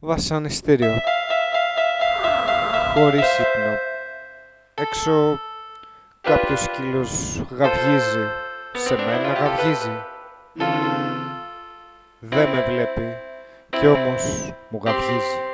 Βασανιστήριο. Χωρίς ύπνο. Έξω κάποιος σκύλος γαυγίζει. Σε μένα γαυγίζει. Δεν με βλέπει κι όμως μου γαυγίζει.